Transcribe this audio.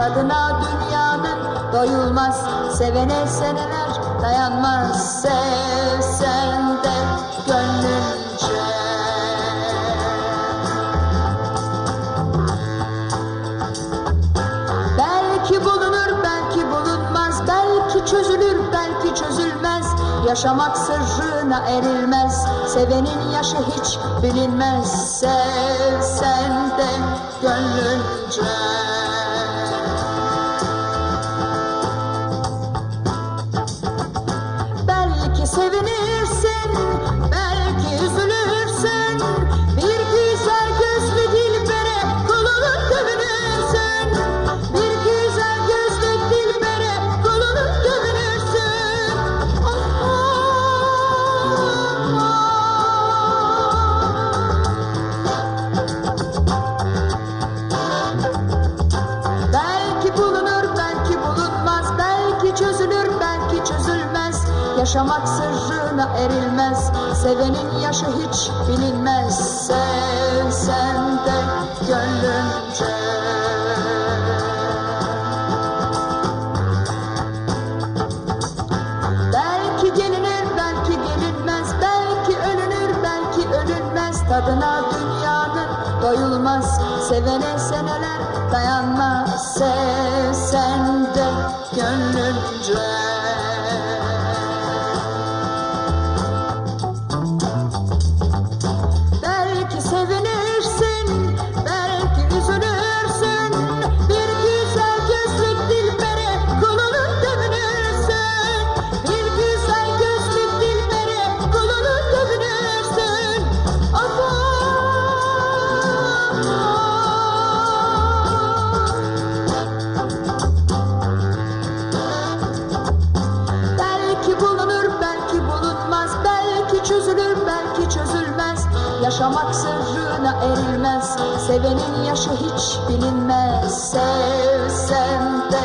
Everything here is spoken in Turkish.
tadına dünyanın doyulmaz sevene seneler dayanmaz. Sevsen de gönlünce. Belki bulunur belki bulunmaz. Belki çözülür belki çözülmez. Yaşamak sırrına erilmez. Sevenin yaşı hiç bilinmez. Sevsen de gönlünce Belki Yaşamak sırrına erilmez, sevenin yaşı hiç bilinmez. Sevsen de gönlünce. Belki gelinir, belki gelinmez, belki ölünür, belki ölünmez. Tadına dünyanın doyulmaz, sevene seneler dayanmaz. Sevsen de gönlünce. Yaşamak sırrına erilmez, sevenin yaşı hiç bilinmez. Sevsen de